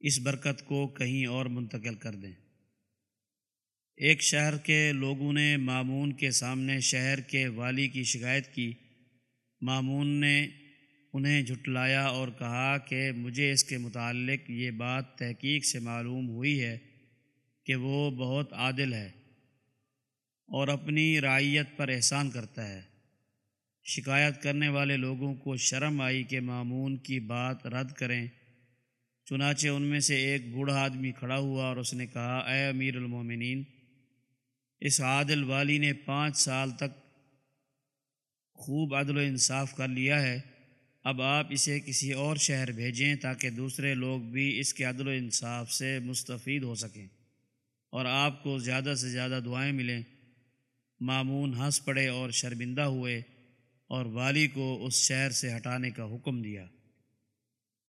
اس برکت کو کہیں اور منتقل کر دیں۔ ایک شہر کے لوگوں نے معمون کے سامنے شہر کے والی کی شکایت کی۔ معمون نے انہیں جھٹلایا اور کہا کہ مجھے اس کے متعلق یہ بات تحقیق سے معلوم ہوئی ہے کہ وہ بہت عادل ہے اور اپنی رعیت پر احسان کرتا ہے۔ شکایت کرنے والے لوگوں کو شرم آئی کہ معمون کی بات رد کریں۔ چنانچہ ان میں سے ایک بوڑھا آدمی کھڑا ہوا اور اس نے کہا، اے امیر المومنین، اس عادل والی نے پانچ سال تک خوب عدل و انصاف کر لیا ہے، اب آپ اسے کسی اور شہر بھیجیں تاکہ دوسرے لوگ بھی اس کے عدل و انصاف سے مستفید ہو سکیں اور آپ کو زیادہ سے زیادہ دعائیں ملیں۔ معمون ہنس پڑے اور شرمندہ ہوئے اور والی کو اس شہر سے ہٹانے کا حکم دیا۔